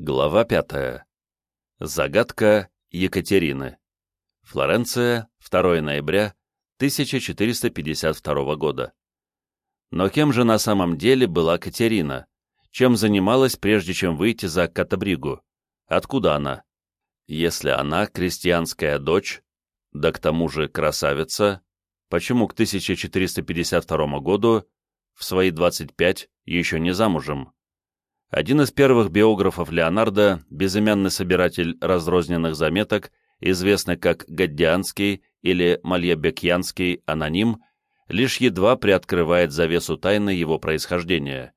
Глава пятая. Загадка Екатерины. Флоренция, 2 ноября 1452 года. Но кем же на самом деле была Катерина? Чем занималась, прежде чем выйти за Катабригу? Откуда она? Если она крестьянская дочь, да к тому же красавица, почему к 1452 году, в свои 25, еще не замужем? Один из первых биографов Леонардо, безымянный собиратель разрозненных заметок, известный как Гаддианский или Мальебекьянский аноним, лишь едва приоткрывает завесу тайны его происхождения.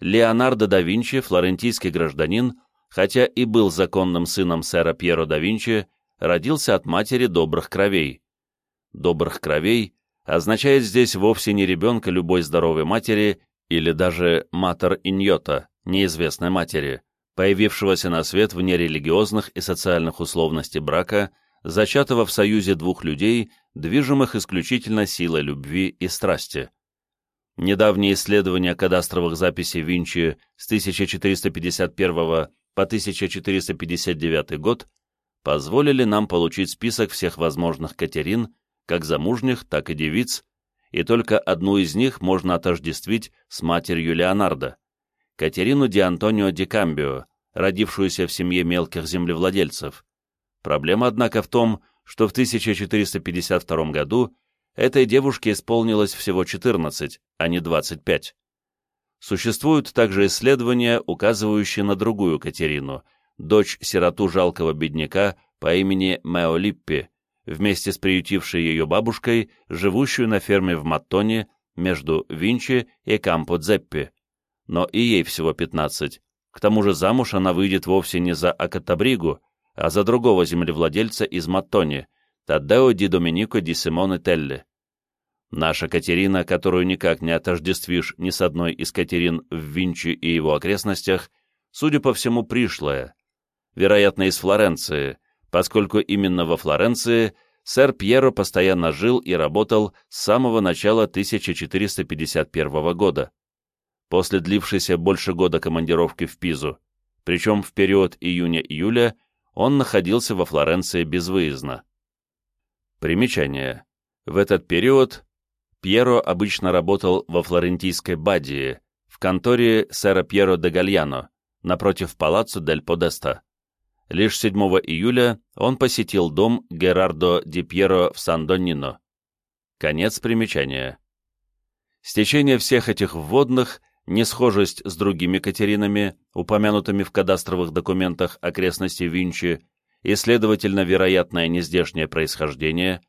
Леонардо да Винчи, флорентийский гражданин, хотя и был законным сыном сэра Пьеро да Винчи, родился от матери добрых кровей. Добрых кровей означает здесь вовсе не ребенка любой здоровой матери или даже матер иньота, неизвестной матери, появившегося на свет вне религиозных и социальных условностей брака, зачатого в союзе двух людей, движимых исключительно силой любви и страсти. Недавние исследования кадастровых записей Винчи с 1451 по 1459 год позволили нам получить список всех возможных Катерин, как замужних, так и девиц, и только одну из них можно отождествить с матерью Леонардо. Катерину Ди Антонио Ди Камбио, родившуюся в семье мелких землевладельцев. Проблема, однако, в том, что в 1452 году этой девушке исполнилось всего 14, а не 25. Существуют также исследования, указывающие на другую Катерину, дочь-сироту жалкого бедняка по имени Меолиппи, вместе с приютившей ее бабушкой, живущую на ферме в Маттоне между Винчи и Кампо-Дзеппи но и ей всего 15. К тому же замуж она выйдет вовсе не за Акатабригу, а за другого землевладельца из Маттони, Таддео ди Доминико ди Симоне Телли. Наша Катерина, которую никак не отождествишь ни с одной из Катерин в Винчи и его окрестностях, судя по всему, пришлая. Вероятно, из Флоренции, поскольку именно во Флоренции сэр Пьеро постоянно жил и работал с самого начала 1451 года после длившейся больше года командировки в Пизу, причем в период июня-июля он находился во Флоренции безвыездно. Примечание. В этот период Пьеро обычно работал во флорентийской Бадии, в конторе сэра Пьеро де Гальяно, напротив палаццо дель Подеста. Лишь 7 июля он посетил дом Герардо ди Пьеро в Сан-Донино. Конец примечания. Стечение всех этих вводных несхожесть с другими Катеринами, упомянутыми в кадастровых документах окрестностей Винчи, и, следовательно, вероятное нездешнее происхождение,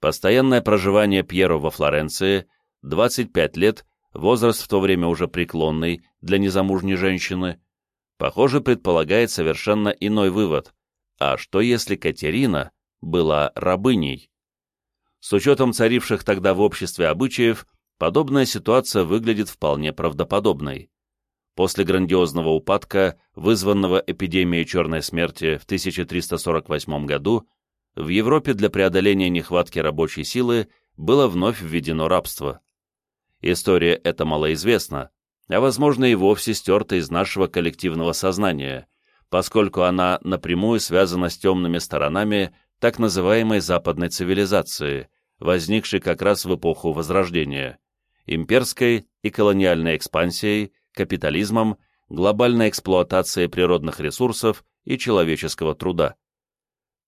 постоянное проживание Пьеро во Флоренции, 25 лет, возраст в то время уже преклонный для незамужней женщины, похоже, предполагает совершенно иной вывод. А что если Катерина была рабыней? С учетом царивших тогда в обществе обычаев, подобная ситуация выглядит вполне правдоподобной. После грандиозного упадка, вызванного эпидемией черной смерти в 1348 году, в Европе для преодоления нехватки рабочей силы было вновь введено рабство. История эта малоизвестна, а возможно и вовсе стерта из нашего коллективного сознания, поскольку она напрямую связана с темными сторонами так называемой западной цивилизации, возникшей как раз в эпоху Возрождения имперской и колониальной экспансией, капитализмом, глобальной эксплуатацией природных ресурсов и человеческого труда.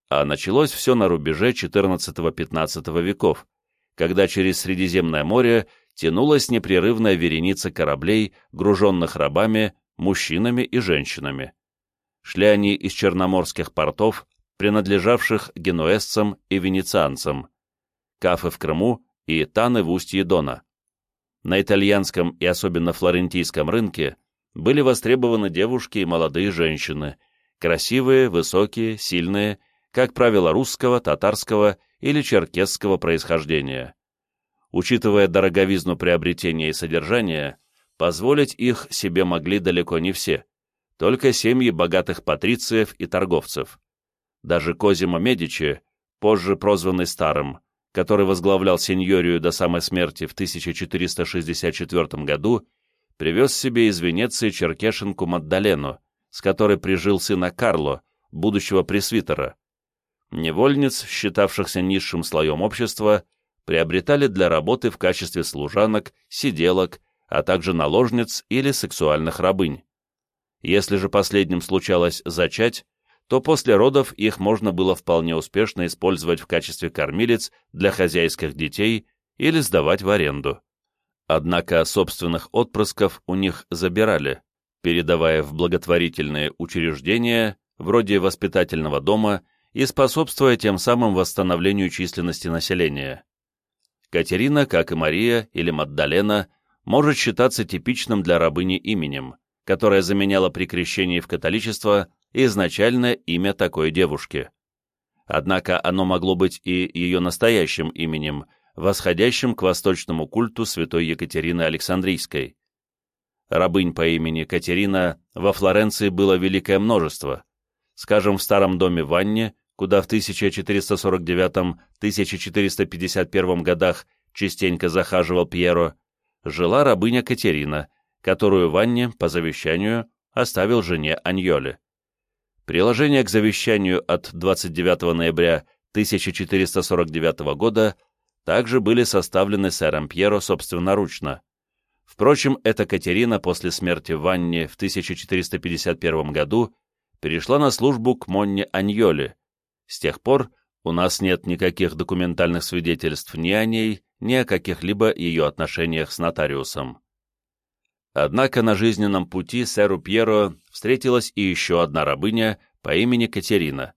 А началось все на рубеже XIV-XV веков, когда через Средиземное море тянулась непрерывная вереница кораблей, груженных рабами, мужчинами и женщинами. Шли они из черноморских портов, принадлежавших генуэзцам и венецианцам, Кафы в Крыму и Таны в устье Дона. На итальянском и особенно флорентийском рынке были востребованы девушки и молодые женщины, красивые, высокие, сильные, как правило, русского, татарского или черкесского происхождения. Учитывая дороговизну приобретения и содержания, позволить их себе могли далеко не все, только семьи богатых патрициев и торговцев. Даже Козимо Медичи, позже прозванный Старым, который возглавлял сеньорию до самой смерти в 1464 году, привез себе из Венеции черкешенку Маддалену, с которой прижил сына Карло, будущего пресвитера. Невольниц, считавшихся низшим слоем общества, приобретали для работы в качестве служанок, сиделок, а также наложниц или сексуальных рабынь. Если же последним случалось зачать, то после родов их можно было вполне успешно использовать в качестве кормилец для хозяйских детей или сдавать в аренду. Однако собственных отпрысков у них забирали, передавая в благотворительные учреждения, вроде воспитательного дома, и способствуя тем самым восстановлению численности населения. Катерина, как и Мария или Маддалена, может считаться типичным для рабыни именем, которое заменяло при крещении в католичество изначальное имя такой девушки. Однако оно могло быть и ее настоящим именем, восходящим к восточному культу святой Екатерины Александрийской. Рабынь по имени Катерина во Флоренции было великое множество. Скажем, в старом доме Ванне, куда в 1449-1451 годах частенько захаживал Пьеро, жила рабыня Катерина, которую Ванне, по завещанию, оставил жене Аньоле. Приложения к завещанию от 29 ноября 1449 года также были составлены сэром Пьеро собственноручно. Впрочем, эта Катерина после смерти Ванни в 1451 году перешла на службу к Монне Аньоле. С тех пор у нас нет никаких документальных свидетельств ни о ней, ни о каких-либо ее отношениях с нотариусом. Однако на жизненном пути сэру Пьеро встретилась и еще одна рабыня по имени Катерина.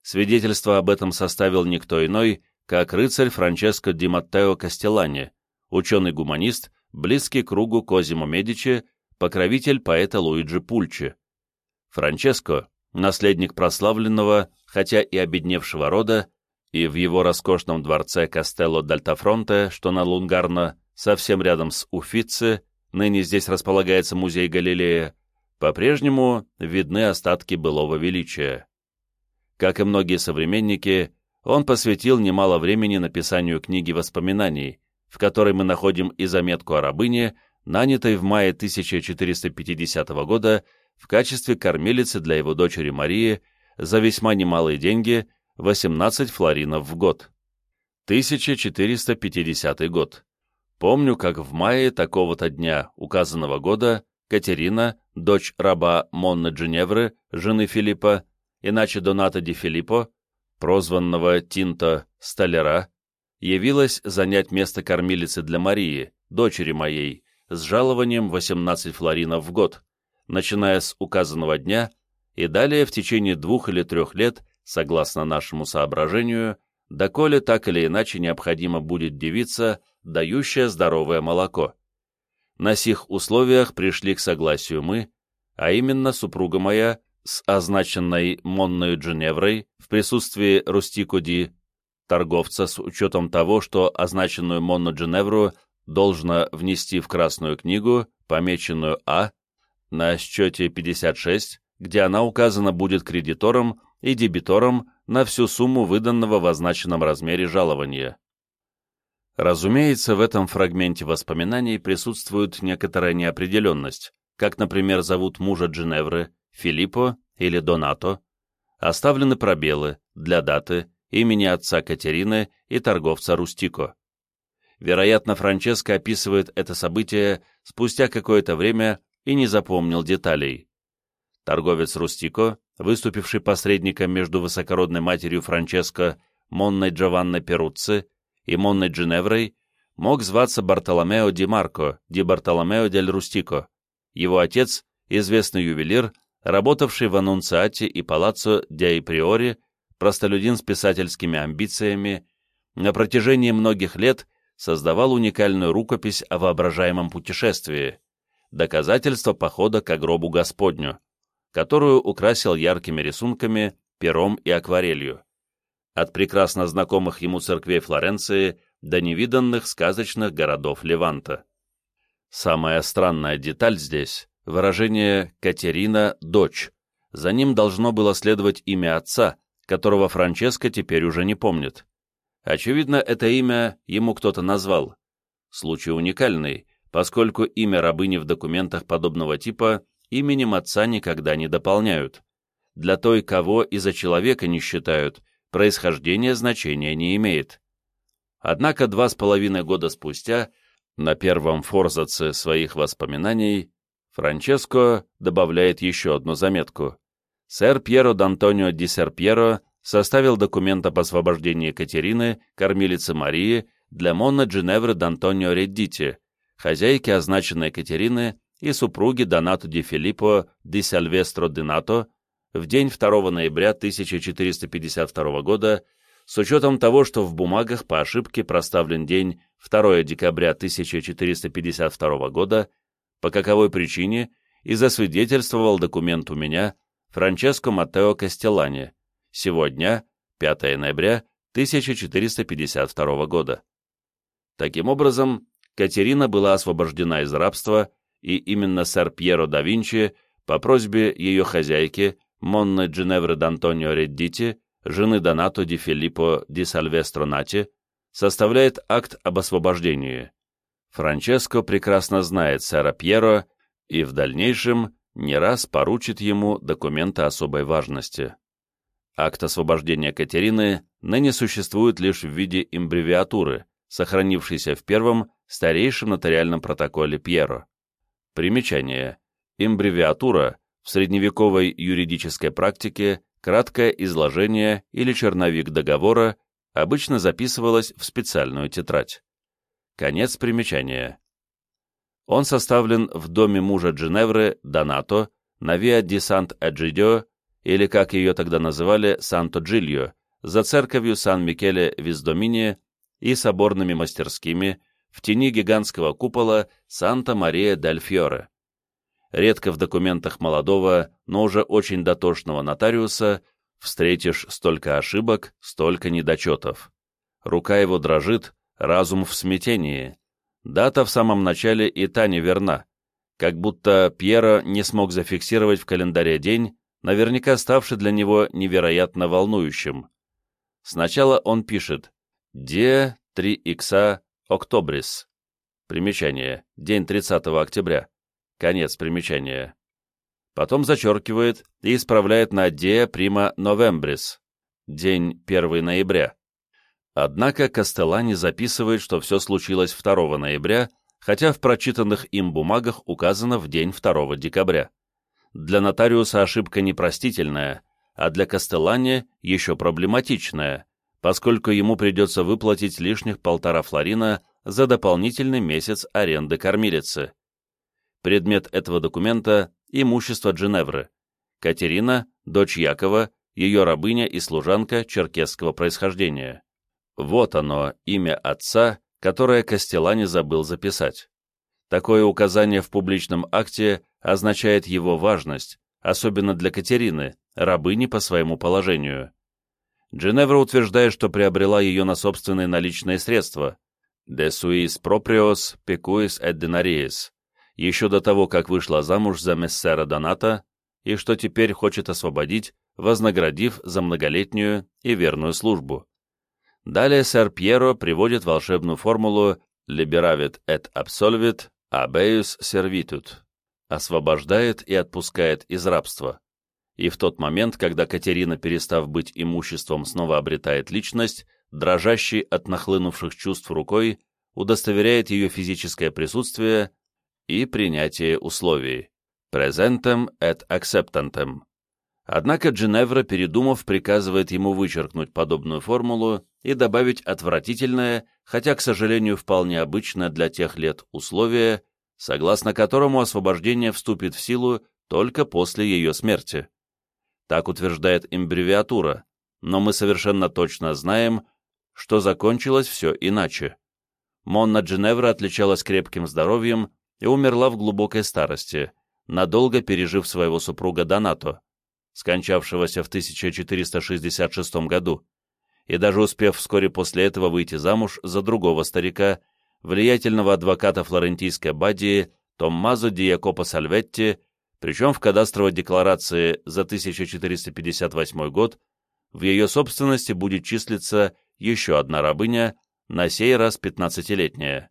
Свидетельство об этом составил никто иной, как рыцарь Франческо Ди Маттео Кастеллани, ученый-гуманист, близкий кругу Козимо Медичи, покровитель поэта Луиджи Пульчи. Франческо, наследник прославленного, хотя и обедневшего рода, и в его роскошном дворце Кастелло Дальтафронте, что на Лунгарно, совсем рядом с Уфице, ныне здесь располагается музей Галилея, по-прежнему видны остатки былого величия. Как и многие современники, он посвятил немало времени написанию книги воспоминаний, в которой мы находим и заметку о рабыне, нанятой в мае 1450 года в качестве кормилицы для его дочери Марии за весьма немалые деньги 18 флоринов в год. 1450 год. Помню, как в мае такого-то дня указанного года Катерина, дочь раба Монны Джиневры, жены Филиппа, иначе Доната ди Филиппо, прозванного Тинто Столяра, явилась занять место кормилицы для Марии, дочери моей, с жалованием 18 флоринов в год, начиная с указанного дня и далее в течение двух или трех лет, согласно нашему соображению, доколе так или иначе необходимо будет девица, дающая здоровое молоко. На сих условиях пришли к согласию мы, а именно супруга моя с означенной Монною Дженеврой в присутствии Рустикоди, торговца с учетом того, что означенную Монну Дженевру должно внести в Красную книгу, помеченную А, на счете 56, где она указана будет кредитором и дебитором на всю сумму выданного в означенном размере жалования. Разумеется, в этом фрагменте воспоминаний присутствует некоторая неопределенность, как, например, зовут мужа Дженевры, Филиппо или Донато, оставлены пробелы для даты, имени отца Катерины и торговца Рустико. Вероятно, Франческо описывает это событие спустя какое-то время и не запомнил деталей. Торговец Рустико, выступивший посредником между высокородной матерью Франческо Монной Джованной Перуцци и Монной Джиневрой, мог зваться Бартоломео Ди Марко Ди Бартоломео дель Рустико. Его отец, известный ювелир, работавший в Аннунциате и Палаццо Диаи Приори, простолюдин с писательскими амбициями, на протяжении многих лет создавал уникальную рукопись о воображаемом путешествии, доказательство похода к гробу Господню, которую украсил яркими рисунками, пером и акварелью от прекрасно знакомых ему церквей Флоренции до невиданных сказочных городов Леванта. Самая странная деталь здесь — выражение «Катерина – дочь». За ним должно было следовать имя отца, которого Франческо теперь уже не помнит. Очевидно, это имя ему кто-то назвал. Случай уникальный, поскольку имя рабыни в документах подобного типа именем отца никогда не дополняют. Для той, кого и за человека не считают, происхождение значения не имеет. Однако два с половиной года спустя, на первом форзаце своих воспоминаний, Франческо добавляет еще одну заметку. Сэр Пьеро Д'Антонио ди Сер Пьеро составил документ об освобождении Катерины, кормилицы Марии, для Монна Джиневры Д'Антонио Реддити, хозяйки означенной Катерины и супруги Донато ди Филиппо ди Сальвестро Динато, в день 2 ноября 1452 года, с учетом того, что в бумагах по ошибке проставлен день 2 декабря 1452 года, по каковой причине и засвидетельствовал документ у меня Франческо Маттео Кастеллани, сегодня, 5 ноября 1452 года. Таким образом, Катерина была освобождена из рабства, и именно сэр Пьеро да Винчи по просьбе ее хозяйки Монны Джиневры Д'Антонио Реддити, жены Донато ди Филиппо ди Сальвестро Нати, составляет акт об освобождении. Франческо прекрасно знает сэра Пьеро и в дальнейшем не раз поручит ему документы особой важности. Акт освобождения Катерины ныне существует лишь в виде имбревиатуры, сохранившейся в первом старейшем нотариальном протоколе Пьеро. Примечание. Имбревиатура в средневековой юридической практике краткое изложение или черновик договора обычно записывалось в специальную тетрадь. Конец примечания. Он составлен в доме мужа Джиневры, Донато, на Виа ди Сант-Эджидио, или, как ее тогда называли, Санто-Джильо, за церковью Сан-Микеле Виздомини и соборными мастерскими в тени гигантского купола Санта-Мария-дель-Фьоре редко в документах молодого, но уже очень дотошного нотариуса встретишь столько ошибок, столько недочетов. Рука его дрожит, разум в смятении. Дата в самом начале и та неверна, как будто Пьеро не смог зафиксировать в календаре день, наверняка ставший для него невероятно волнующим. Сначала он пишет «Де 3 икса Октобрис». Примечание. День 30 октября. Конец примечания. Потом зачеркивает и исправляет на «de prima novembris» — день 1 ноября. Однако Кастеллани записывает, что все случилось 2 ноября, хотя в прочитанных им бумагах указано в день 2 декабря. Для нотариуса ошибка непростительная, а для Кастеллани еще проблематичная, поскольку ему придется выплатить лишних полтора флорина за дополнительный месяц аренды кормилицы. Предмет этого документа – имущество Джиневры. Катерина, дочь Якова, ее рабыня и служанка черкесского происхождения. Вот оно, имя отца, которое Костелани забыл записать. Такое указание в публичном акте означает его важность, особенно для Катерины, рабыни по своему положению. Джиневра утверждает, что приобрела ее на собственные наличные средства «de suis proprios pecuis et denariis», еще до того, как вышла замуж за мессера Доната, и что теперь хочет освободить, вознаградив за многолетнюю и верную службу. Далее сэр Пьеро приводит волшебную формулу «liberavit et absolvit abeus servitut» — освобождает и отпускает из рабства. И в тот момент, когда Катерина, перестав быть имуществом, снова обретает личность, дрожащий от нахлынувших чувств рукой, удостоверяет ее физическое присутствие и принятие условий «presentem et acceptantem». Однако Джиневра, передумав, приказывает ему вычеркнуть подобную формулу и добавить отвратительное, хотя, к сожалению, вполне обычное для тех лет условие, согласно которому освобождение вступит в силу только после ее смерти. Так утверждает имбревиатура, но мы совершенно точно знаем, что закончилось все иначе. Монна Джиневра отличалась крепким здоровьем и умерла в глубокой старости, надолго пережив своего супруга Донато, скончавшегося в 1466 году, и даже успев вскоре после этого выйти замуж за другого старика, влиятельного адвоката флорентийской Бадии Томмазо ди Якопо Сальветти, причем в кадастровой декларации за 1458 год в ее собственности будет числиться еще одна рабыня, на сей раз 15-летняя.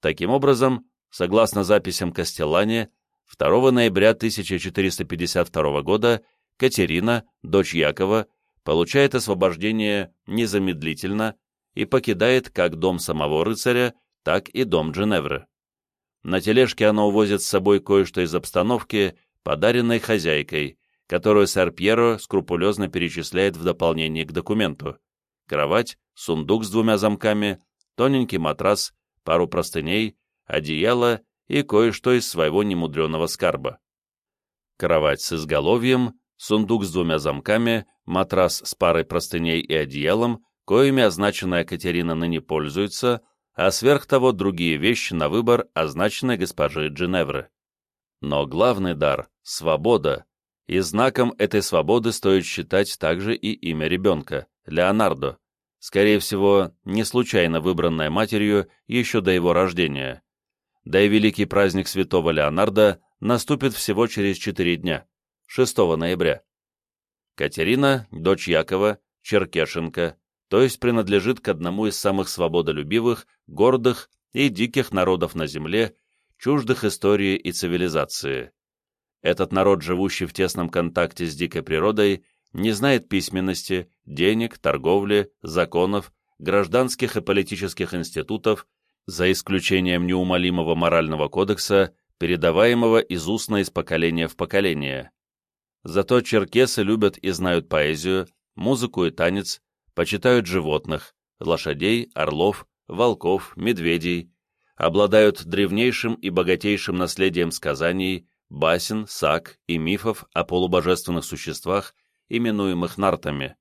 Таким образом, Согласно записям Костелани, 2 ноября 1452 года Катерина, дочь Якова, получает освобождение незамедлительно и покидает как дом самого рыцаря, так и дом Дженевры. На тележке она увозит с собой кое-что из обстановки, подаренной хозяйкой, которую сэр Пьеро скрупулезно перечисляет в дополнении к документу. Кровать, сундук с двумя замками, тоненький матрас, пару простыней, одеяло и кое-что из своего немудреного скарба. Кровать с изголовьем, сундук с двумя замками, матрас с парой простыней и одеялом, коими означенная Катерина ныне пользуется, а сверх того другие вещи на выбор означенной госпожи Джиневры. Но главный дар — свобода, и знаком этой свободы стоит считать также и имя ребенка — Леонардо, скорее всего, не случайно выбранное матерью еще до его рождения. Да и великий праздник святого Леонарда наступит всего через четыре дня, 6 ноября. Катерина, дочь Якова, черкешенка, то есть принадлежит к одному из самых свободолюбивых, гордых и диких народов на земле, чуждых истории и цивилизации. Этот народ, живущий в тесном контакте с дикой природой, не знает письменности, денег, торговли, законов, гражданских и политических институтов, за исключением неумолимого морального кодекса, передаваемого из устно из поколения в поколение. Зато черкесы любят и знают поэзию, музыку и танец, почитают животных, лошадей, орлов, волков, медведей, обладают древнейшим и богатейшим наследием сказаний, басен, саг и мифов о полубожественных существах, именуемых нартами.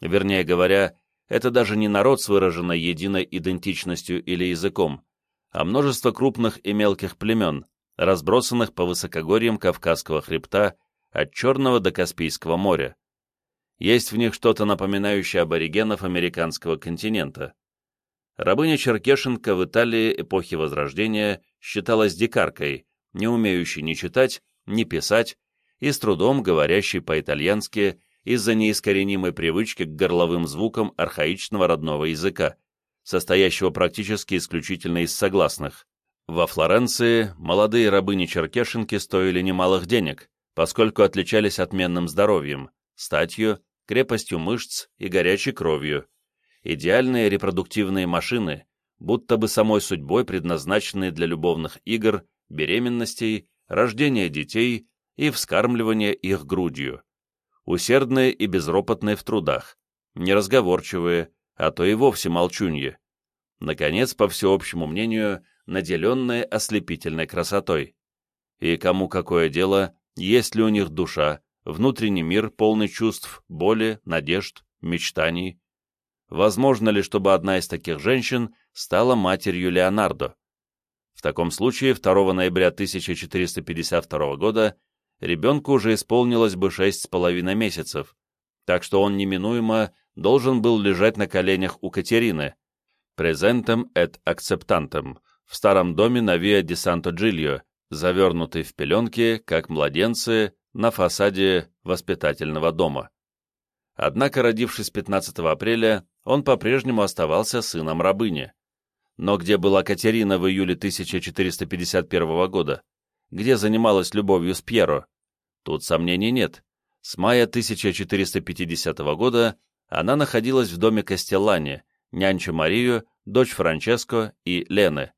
Вернее говоря, это даже не народ с выраженной единой идентичностью или языком, а множество крупных и мелких племен, разбросанных по высокогорьям Кавказского хребта от Черного до Каспийского моря. Есть в них что-то напоминающее аборигенов американского континента. Рабыня Черкешенко в Италии эпохи Возрождения считалась дикаркой, не умеющий ни читать, ни писать и с трудом говорящий по-итальянски из-за неискоренимой привычки к горловым звукам архаичного родного языка, состоящего практически исключительно из согласных. Во Флоренции молодые рабыни-черкешенки стоили немалых денег, поскольку отличались отменным здоровьем, статью, крепостью мышц и горячей кровью. Идеальные репродуктивные машины, будто бы самой судьбой предназначенные для любовных игр беременностей, рождения детей и вскармливания их грудью. Усердные и безропотные в трудах, неразговорчивые, а то и вовсе молчуньи. Наконец, по всеобщему мнению, наделенные ослепительной красотой. И кому какое дело, есть ли у них душа, внутренний мир, полный чувств, боли, надежд, мечтаний. Возможно ли, чтобы одна из таких женщин стала матерью Леонардо? В таком случае 2 ноября 1452 года ребенку уже исполнилось бы шесть с половиной месяцев, так что он неминуемо должен был лежать на коленях у Катерины, презентом et acceptantem, в старом доме на Виа ди Санто-Джильо, завернутый в пеленки, как младенцы, на фасаде воспитательного дома. Однако, родившись 15 апреля, он по-прежнему оставался сыном рабыни. Но где была Катерина в июле 1451 года? Где занималась любовью с Пьеро? Тут сомнений нет. С мая 1450 года она находилась в доме Кастеллани, нянча Марию, дочь Франческо и Лены.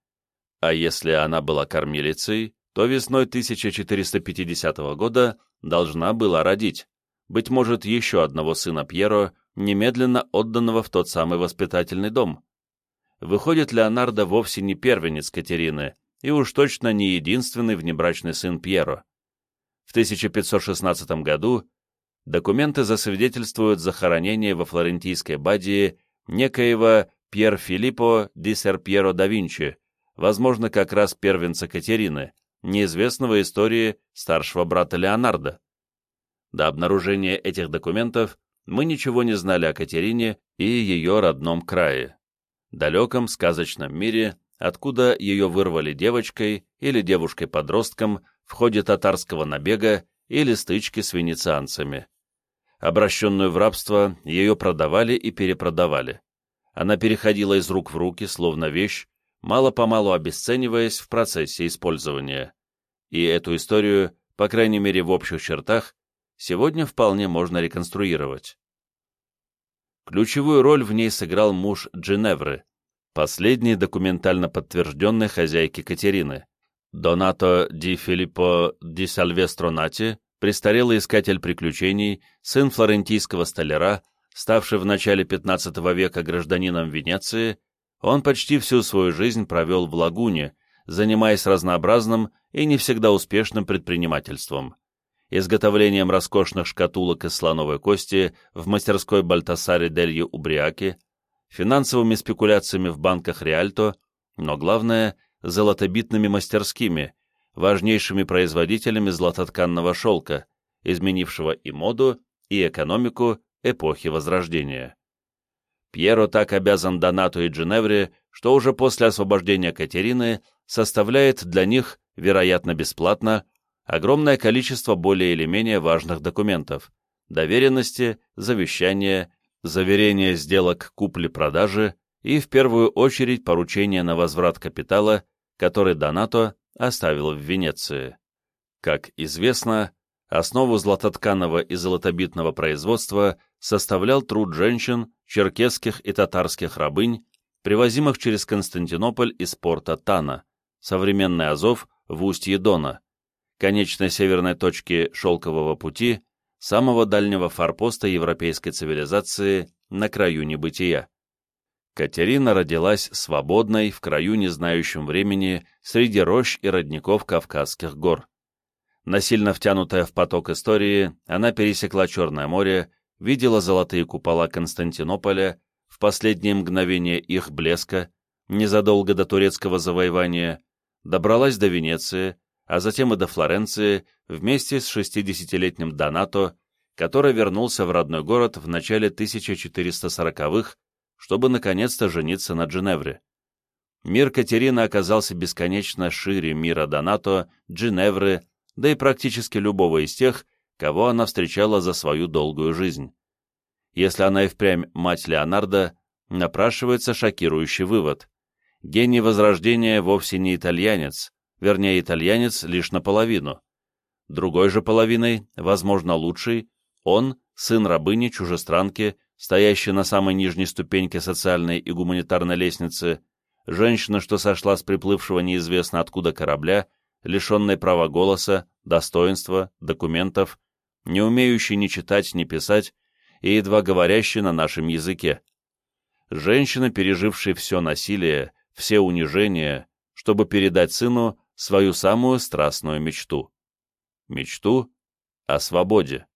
А если она была кормилицей, то весной 1450 года должна была родить, быть может, еще одного сына Пьеро, немедленно отданного в тот самый воспитательный дом. Выходит, Леонардо вовсе не первенец Катерины, и уж точно не единственный внебрачный сын Пьеро. В 1516 году документы засвидетельствуют захоронение во флорентийской Бадии некоего Пьер Филиппо ди Серпьеро да Винчи, возможно, как раз первенца Катерины, неизвестного истории старшего брата Леонардо. До обнаружения этих документов мы ничего не знали о Катерине и ее родном крае далеком сказочном мире, откуда ее вырвали девочкой или девушкой-подростком в ходе татарского набега или стычки с венецианцами. Обращенную в рабство, ее продавали и перепродавали. Она переходила из рук в руки, словно вещь, мало-помалу обесцениваясь в процессе использования. и эту историю, по крайней мере в общих чертах, сегодня вполне можно реконструировать. Ключевую роль в ней сыграл муж Джиневры, последний документально подтвержденной хозяйки Катерины. Донато ди Филиппо ди Сальвестронати, престарелый искатель приключений, сын флорентийского столяра, ставший в начале XV века гражданином Венеции, он почти всю свою жизнь провел в Лагуне, занимаясь разнообразным и не всегда успешным предпринимательством. Изготовлением роскошных шкатулок из слоновой кости в мастерской Бальтасаре Делью Убриаки, финансовыми спекуляциями в банках Риальто, но главное – золотобитными мастерскими, важнейшими производителями златотканного шелка, изменившего и моду, и экономику эпохи Возрождения. Пьеро так обязан Донату и Джиневре, что уже после освобождения Катерины составляет для них, вероятно бесплатно, огромное количество более или менее важных документов, доверенности, завещания, заверения сделок купли-продажи и, в первую очередь, поручения на возврат капитала, который Донато оставил в Венеции. Как известно, основу златотканого и золотобитного производства составлял труд женщин, черкесских и татарских рабынь, привозимых через Константинополь из порта Тана, современный Азов в устье Дона, конечной северной точки Шелкового пути, самого дальнего форпоста европейской цивилизации на краю небытия. Катерина родилась свободной, в краю не знающем времени, среди рощ и родников Кавказских гор. Насильно втянутая в поток истории, она пересекла Черное море, видела золотые купола Константинополя, в последние мгновения их блеска, незадолго до турецкого завоевания, добралась до Венеции, а затем и до Флоренции вместе с 60-летним Донато, который вернулся в родной город в начале 1440-х, чтобы наконец-то жениться на Джиневре. Мир Катерины оказался бесконечно шире мира Донато, Джиневры, да и практически любого из тех, кого она встречала за свою долгую жизнь. Если она и впрямь мать Леонардо, напрашивается шокирующий вывод. Гений Возрождения вовсе не итальянец, вернее, итальянец лишь наполовину. Другой же половиной, возможно, лучший, он – сын рабыни-чужестранки, стоящий на самой нижней ступеньке социальной и гуманитарной лестницы, женщина, что сошла с приплывшего неизвестно откуда корабля, лишенной права голоса, достоинства, документов, не умеющий ни читать, ни писать и едва говорящий на нашем языке. Женщина, пережившая все насилие, все унижения, чтобы передать сыну свою самую страстную мечту. Мечту о свободе.